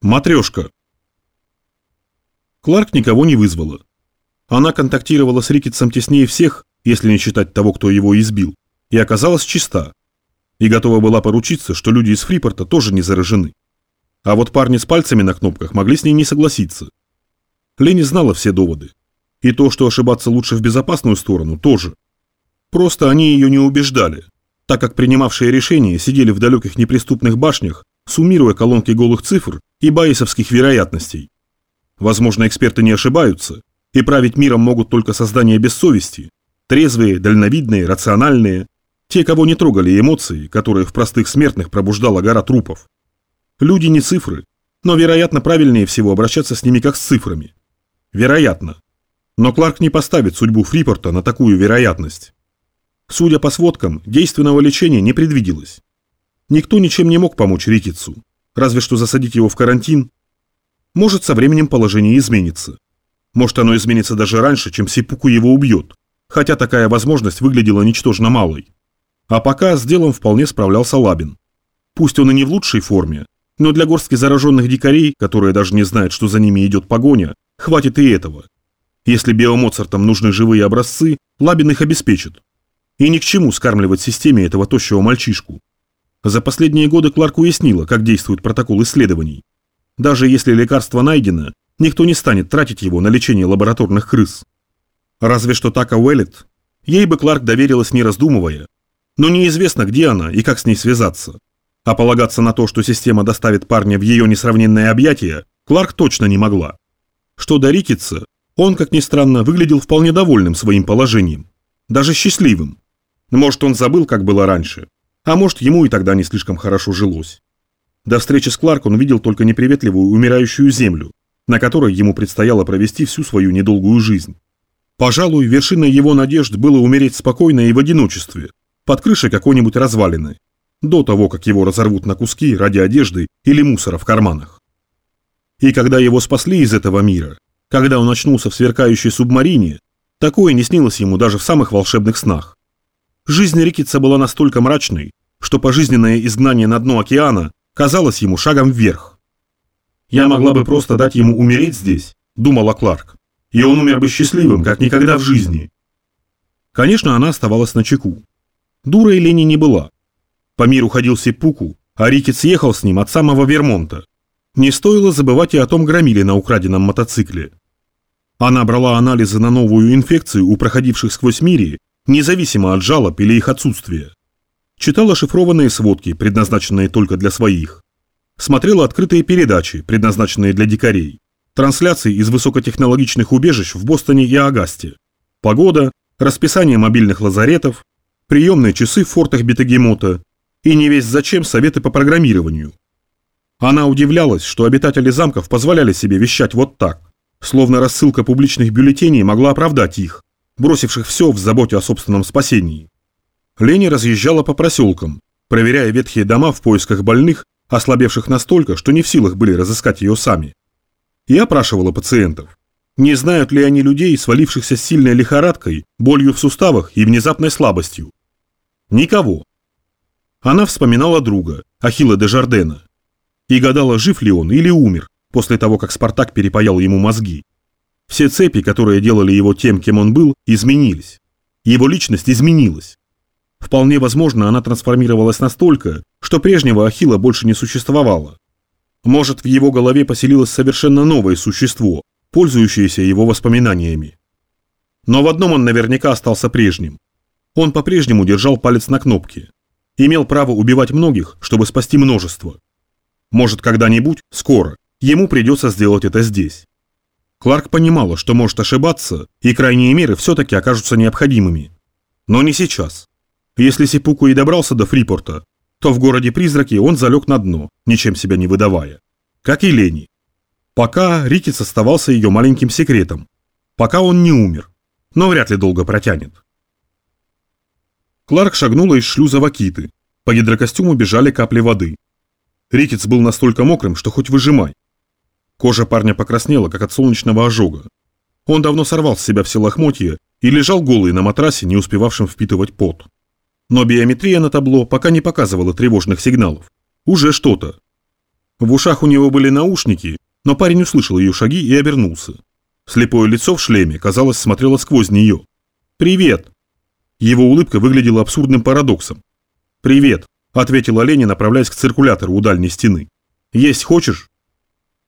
Матрешка. Кларк никого не вызвала. Она контактировала с Рикетсом теснее всех, если не считать того, кто его избил, и оказалась чиста. И готова была поручиться, что люди из Фрипорта тоже не заражены. А вот парни с пальцами на кнопках могли с ней не согласиться. Лени знала все доводы. И то, что ошибаться лучше в безопасную сторону, тоже. Просто они ее не убеждали, так как принимавшие решения сидели в далеких неприступных башнях, суммируя колонки голых цифр и байесовских вероятностей. Возможно, эксперты не ошибаются, и править миром могут только создания без совести, трезвые, дальновидные, рациональные, те, кого не трогали эмоции, которые в простых смертных пробуждала гора трупов. Люди не цифры, но, вероятно, правильнее всего обращаться с ними как с цифрами. Вероятно. Но Кларк не поставит судьбу Фрипорта на такую вероятность. Судя по сводкам, действенного лечения не предвиделось. Никто ничем не мог помочь Рикетсу, разве что засадить его в карантин. Может, со временем положение изменится. Может, оно изменится даже раньше, чем Сипуку его убьет, хотя такая возможность выглядела ничтожно малой. А пока с делом вполне справлялся Лабин. Пусть он и не в лучшей форме, но для горстки зараженных дикарей, которые даже не знают, что за ними идет погоня, хватит и этого. Если биомоцартам нужны живые образцы, Лабин их обеспечит. И ни к чему скармливать системе этого тощего мальчишку. За последние годы Кларк уяснила, как действует протокол исследований. Даже если лекарство найдено, никто не станет тратить его на лечение лабораторных крыс. Разве что Така Уэллет. Ей бы Кларк доверилась не раздумывая. Но неизвестно, где она и как с ней связаться. А полагаться на то, что система доставит парня в ее несравненное объятие, Кларк точно не могла. Что до Рикетса, он, как ни странно, выглядел вполне довольным своим положением. Даже счастливым. Может, он забыл, как было раньше. А может, ему и тогда не слишком хорошо жилось. До встречи с Кларк он видел только неприветливую умирающую землю, на которой ему предстояло провести всю свою недолгую жизнь. Пожалуй, вершиной его надежд было умереть спокойно и в одиночестве, под крышей какой-нибудь развалины, до того, как его разорвут на куски ради одежды или мусора в карманах. И когда его спасли из этого мира, когда он очнулся в сверкающей субмарине, такое не снилось ему даже в самых волшебных снах. Жизнь Рикетса была настолько мрачной, что пожизненное изгнание на дно океана казалось ему шагом вверх. «Я могла бы просто дать ему умереть здесь», – думала Кларк, – «и он умер бы счастливым, как никогда в жизни». Конечно, она оставалась на чеку. Дурой Лени не была. По миру ходил Сипуку, а Рикетс ехал с ним от самого Вермонта. Не стоило забывать и о том громиле на украденном мотоцикле. Она брала анализы на новую инфекцию у проходивших сквозь мири независимо от жалоб или их отсутствия. Читала шифрованные сводки, предназначенные только для своих. Смотрела открытые передачи, предназначенные для дикарей. Трансляции из высокотехнологичных убежищ в Бостоне и Агасте. Погода, расписание мобильных лазаретов, приемные часы в фортах Бетагемота и не весь зачем советы по программированию. Она удивлялась, что обитатели замков позволяли себе вещать вот так, словно рассылка публичных бюллетеней могла оправдать их, бросивших все в заботе о собственном спасении. Лени разъезжала по проселкам, проверяя ветхие дома в поисках больных, ослабевших настолько, что не в силах были разыскать ее сами. И опрашивала пациентов. Не знают ли они людей, свалившихся с сильной лихорадкой, болью в суставах и внезапной слабостью? Никого. Она вспоминала друга, Ахилла де Жардена, и гадала, жив ли он или умер, после того, как Спартак перепаял ему мозги. Все цепи, которые делали его тем, кем он был, изменились. Его личность изменилась. Вполне возможно, она трансформировалась настолько, что прежнего Ахилла больше не существовало. Может, в его голове поселилось совершенно новое существо, пользующееся его воспоминаниями. Но в одном он наверняка остался прежним. Он по-прежнему держал палец на кнопке. Имел право убивать многих, чтобы спасти множество. Может, когда-нибудь, скоро, ему придется сделать это здесь. Кларк понимала, что может ошибаться, и крайние меры все-таки окажутся необходимыми. Но не сейчас. Если Сипуку и добрался до Фрипорта, то в городе-призраке он залег на дно, ничем себя не выдавая. Как и Лени. Пока Рикетс оставался ее маленьким секретом. Пока он не умер. Но вряд ли долго протянет. Кларк шагнула из шлюза Вакиты. По гидрокостюму бежали капли воды. Рикетс был настолько мокрым, что хоть выжимай. Кожа парня покраснела, как от солнечного ожога. Он давно сорвал с себя все лохмотья и лежал голый на матрасе, не успевавшем впитывать пот. Но биометрия на табло пока не показывала тревожных сигналов. Уже что-то. В ушах у него были наушники, но парень услышал ее шаги и обернулся. Слепое лицо в шлеме, казалось, смотрело сквозь нее. «Привет!» Его улыбка выглядела абсурдным парадоксом. «Привет!» – ответила Леня, направляясь к циркулятору у дальней стены. «Есть хочешь?»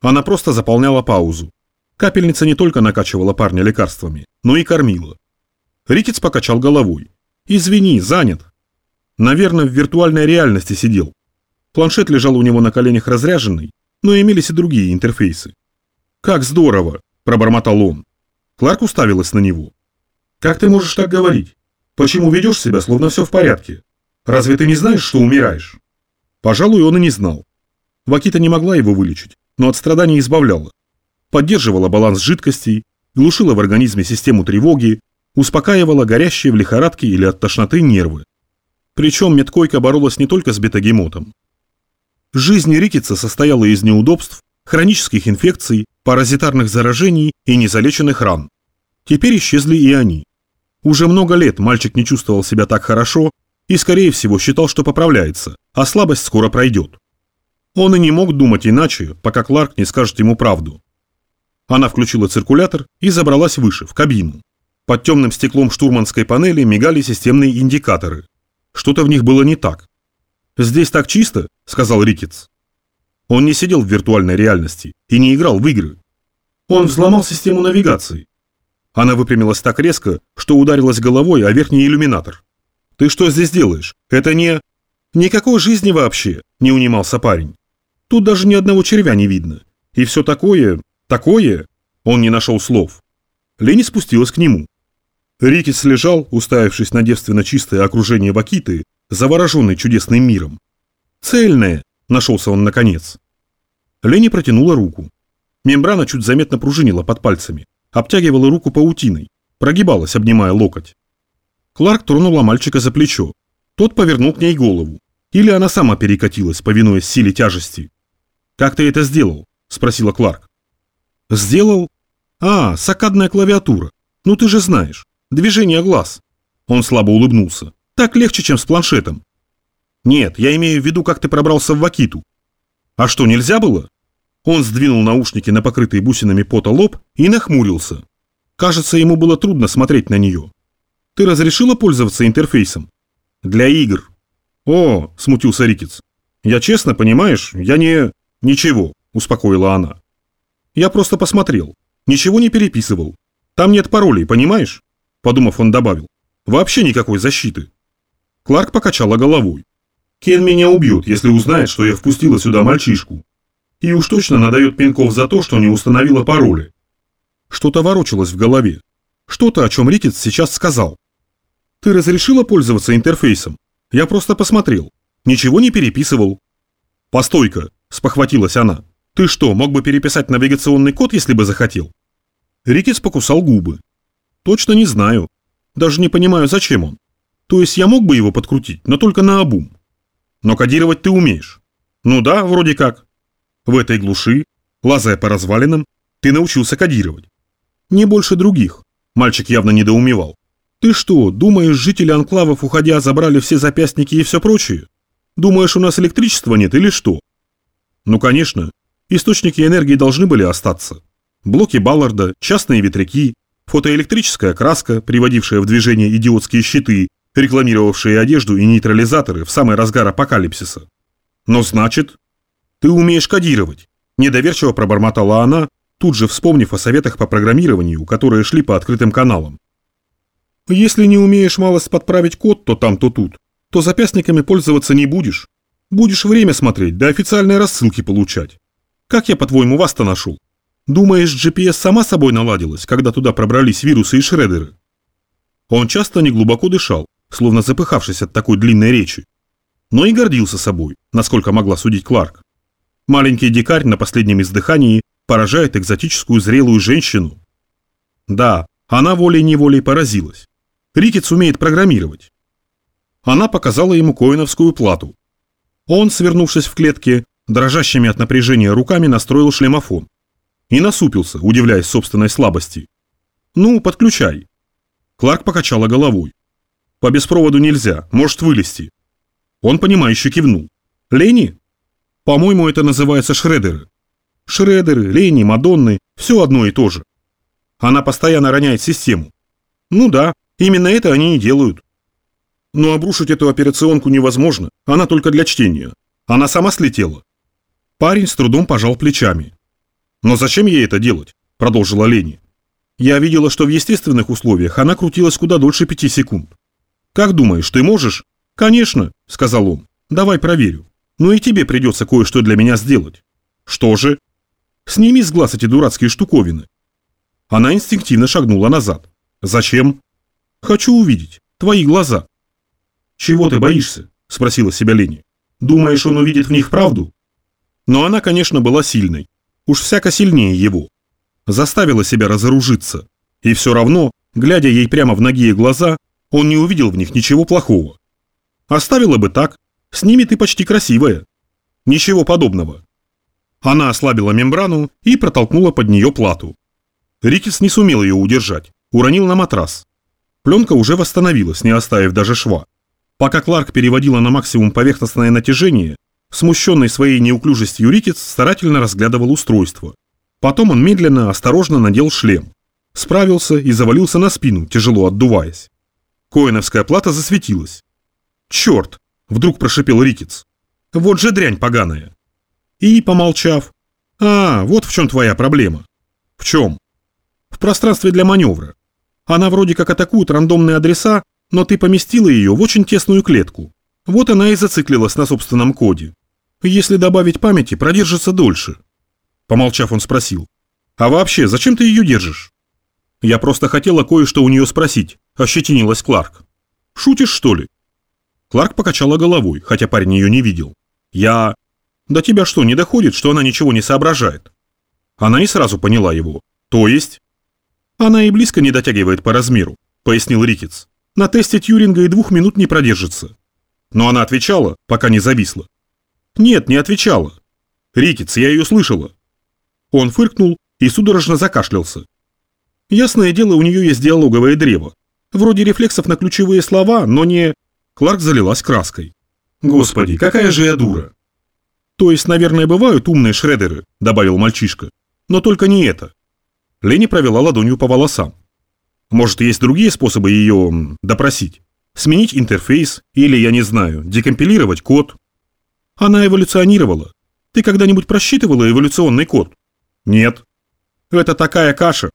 Она просто заполняла паузу. Капельница не только накачивала парня лекарствами, но и кормила. Рикетс покачал головой. «Извини, занят». Наверное, в виртуальной реальности сидел. Планшет лежал у него на коленях разряженный, но имелись и другие интерфейсы. «Как здорово!» – пробормотал он. Кларк уставилась на него. «Как ты можешь так говорить? Почему ведешь себя, словно все в порядке? Разве ты не знаешь, что умираешь?» Пожалуй, он и не знал. Вакита не могла его вылечить, но от страданий избавляла. Поддерживала баланс жидкостей, глушила в организме систему тревоги, успокаивала горящие в лихорадке или от тошноты нервы. Причем медкойка боролась не только с бетагемотом. Жизнь Рикетса состояла из неудобств, хронических инфекций, паразитарных заражений и незалеченных ран. Теперь исчезли и они. Уже много лет мальчик не чувствовал себя так хорошо и, скорее всего, считал, что поправляется, а слабость скоро пройдет. Он и не мог думать иначе, пока Кларк не скажет ему правду. Она включила циркулятор и забралась выше, в кабину. Под темным стеклом штурманской панели мигали системные индикаторы. Что-то в них было не так. «Здесь так чисто», — сказал Рикетс. Он не сидел в виртуальной реальности и не играл в игры. Он взломал систему навигации. Она выпрямилась так резко, что ударилась головой о верхний иллюминатор. «Ты что здесь делаешь? Это не...» «Никакой жизни вообще», — не унимался парень. «Тут даже ни одного червя не видно. И все такое... такое...» Он не нашел слов. Лени спустилась к нему. Рикис лежал, уставившись на девственно чистое окружение Вакиты, завороженный чудесным миром. «Цельное!» – нашелся он наконец. Лени протянула руку. Мембрана чуть заметно пружинила под пальцами, обтягивала руку паутиной, прогибалась, обнимая локоть. Кларк тронула мальчика за плечо. Тот повернул к ней голову. Или она сама перекатилась, повинуясь силе тяжести. «Как ты это сделал?» – спросила Кларк. «Сделал? А, сакадная клавиатура. Ну ты же знаешь. Движение глаз. Он слабо улыбнулся. Так легче, чем с планшетом. Нет, я имею в виду, как ты пробрался в Вакиту. А что, нельзя было? Он сдвинул наушники на покрытый бусинами пота лоб и нахмурился. Кажется, ему было трудно смотреть на нее. Ты разрешила пользоваться интерфейсом? Для игр. О, смутился Рикец. Я честно, понимаешь, я не... Ничего, успокоила она. Я просто посмотрел. Ничего не переписывал. Там нет паролей, понимаешь? Подумав, он добавил. «Вообще никакой защиты». Кларк покачала головой. «Кен меня убьет, если узнает, что я впустила сюда мальчишку. И уж точно надает пинков за то, что не установила пароли». Что-то ворочалось в голове. Что-то, о чем Рикетс сейчас сказал. «Ты разрешила пользоваться интерфейсом? Я просто посмотрел. Ничего не переписывал». «Постой-ка», – спохватилась она. «Ты что, мог бы переписать навигационный код, если бы захотел?» Рикетс покусал губы. Точно не знаю. Даже не понимаю, зачем он. То есть я мог бы его подкрутить, но только на обум. Но кодировать ты умеешь. Ну да, вроде как. В этой глуши, лазая по развалинам, ты научился кодировать. Не больше других. Мальчик явно недоумевал. Ты что, думаешь, жители анклавов, уходя, забрали все запястники и все прочее? Думаешь, у нас электричества нет или что? Ну, конечно. Источники энергии должны были остаться. Блоки Балларда, частные ветряки, Фотоэлектрическая краска, приводившая в движение идиотские щиты, рекламировавшие одежду и нейтрализаторы в самый разгар апокалипсиса. Но значит, ты умеешь кодировать, недоверчиво пробормотала она, тут же вспомнив о советах по программированию, которые шли по открытым каналам. Если не умеешь малость подправить код то там, то тут, то запястниками пользоваться не будешь. Будешь время смотреть, да официальные рассылки получать. Как я, по-твоему, вас-то нашел? Думаешь, GPS сама собой наладилась, когда туда пробрались вирусы и шредеры? Он часто неглубоко дышал, словно запыхавшись от такой длинной речи. Но и гордился собой, насколько могла судить Кларк. Маленький дикарь на последнем издыхании поражает экзотическую зрелую женщину. Да, она волей-неволей поразилась. Рикетс умеет программировать. Она показала ему коиновскую плату. Он, свернувшись в клетке, дрожащими от напряжения руками настроил шлемофон и насупился, удивляясь собственной слабости. «Ну, подключай». Кларк покачала головой. «По беспроводу нельзя, может вылезти». Он, понимающе кивнул. «Лени?» По-моему, это называется шредеры. Шредеры, Лени, Мадонны – все одно и то же. Она постоянно роняет систему. Ну да, именно это они и делают. Но обрушить эту операционку невозможно, она только для чтения. Она сама слетела. Парень с трудом пожал плечами. «Но зачем ей это делать?» – продолжила Лени. «Я видела, что в естественных условиях она крутилась куда дольше пяти секунд. Как думаешь, ты можешь?» «Конечно», – сказал он. «Давай проверю. Но и тебе придется кое-что для меня сделать». «Что же?» «Сними с глаз эти дурацкие штуковины». Она инстинктивно шагнула назад. «Зачем?» «Хочу увидеть. Твои глаза». «Чего ты боишься?» – спросила себя Лени. «Думаешь, он увидит в них правду?» Но она, конечно, была сильной. Уж всяко сильнее его. Заставила себя разоружиться. И все равно, глядя ей прямо в ноги и глаза, он не увидел в них ничего плохого. Оставила бы так, с ними ты почти красивая. Ничего подобного. Она ослабила мембрану и протолкнула под нее плату. Рикис не сумел ее удержать, уронил на матрас. Пленка уже восстановилась, не оставив даже шва. Пока Кларк переводила на максимум поверхностное натяжение, смущенный своей неуклюжестью Рикетс старательно разглядывал устройство. Потом он медленно, осторожно надел шлем. Справился и завалился на спину, тяжело отдуваясь. Коиновская плата засветилась. «Черт!» – вдруг прошипел Рикетс. «Вот же дрянь поганая!» И, помолчав, «А, вот в чем твоя проблема». «В чем?» «В пространстве для маневра. Она вроде как атакует рандомные адреса, но ты поместила ее в очень тесную клетку. Вот она и зациклилась на собственном коде. Если добавить памяти, продержится дольше. Помолчав, он спросил. А вообще, зачем ты ее держишь? Я просто хотела кое-что у нее спросить, ощетинилась Кларк. Шутишь, что ли? Кларк покачала головой, хотя парень ее не видел. Я... До тебя что, не доходит, что она ничего не соображает? Она и сразу поняла его. То есть... Она и близко не дотягивает по размеру, пояснил Рикетс. На тесте Тьюринга и двух минут не продержится. Но она отвечала, пока не зависла. Нет, не отвечала. Рикетс, я ее слышала. Он фыркнул и судорожно закашлялся. Ясное дело, у нее есть диалоговое древо. Вроде рефлексов на ключевые слова, но не... Кларк залилась краской. Господи, какая же я дура. То есть, наверное, бывают умные шредеры, добавил мальчишка. Но только не это. Лени провела ладонью по волосам. Может, есть другие способы ее допросить? Сменить интерфейс или, я не знаю, декомпилировать код? Она эволюционировала. Ты когда-нибудь просчитывала эволюционный код? Нет. Это такая каша.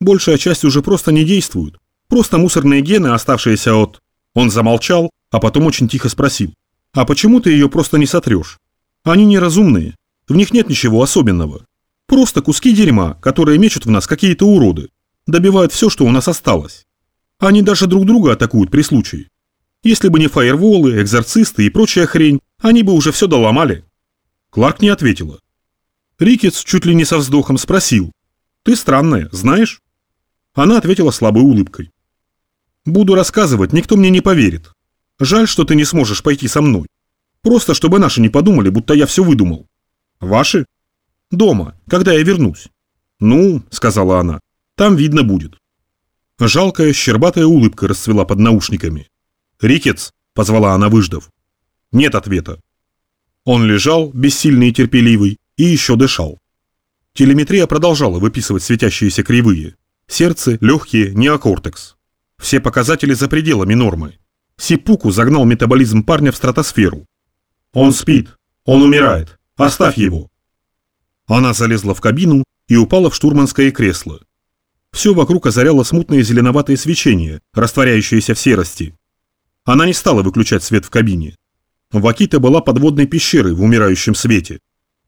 Большая часть уже просто не действует. Просто мусорные гены, оставшиеся от... Он замолчал, а потом очень тихо спросил. А почему ты ее просто не сотрешь? Они неразумные. В них нет ничего особенного. Просто куски дерьма, которые мечут в нас какие-то уроды добивают все, что у нас осталось. Они даже друг друга атакуют при случае. Если бы не фаерволы, экзорцисты и прочая хрень, они бы уже все доломали. Кларк не ответила. Рикетс чуть ли не со вздохом спросил. «Ты странная, знаешь?» Она ответила слабой улыбкой. «Буду рассказывать, никто мне не поверит. Жаль, что ты не сможешь пойти со мной. Просто, чтобы наши не подумали, будто я все выдумал». «Ваши?» «Дома, когда я вернусь». «Ну», — сказала она, там видно будет. Жалкая, щербатая улыбка расцвела под наушниками. «Рикетс!» – позвала она, выждав. Нет ответа. Он лежал, бессильный и терпеливый, и еще дышал. Телеметрия продолжала выписывать светящиеся кривые. Сердце, легкие, неокортекс. Все показатели за пределами нормы. Сипуку загнал метаболизм парня в стратосферу. «Он спит. Он умирает. Оставь его». Она залезла в кабину и упала в штурманское кресло. Все вокруг озаряло смутное зеленоватое свечение, растворяющееся в серости. Она не стала выключать свет в кабине. Вакита была подводной пещерой в умирающем свете.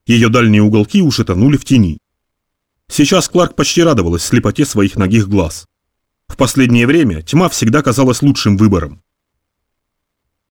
Ее дальние уголки уже тонули в тени. Сейчас Кларк почти радовалась слепоте своих ногих глаз. В последнее время тьма всегда казалась лучшим выбором.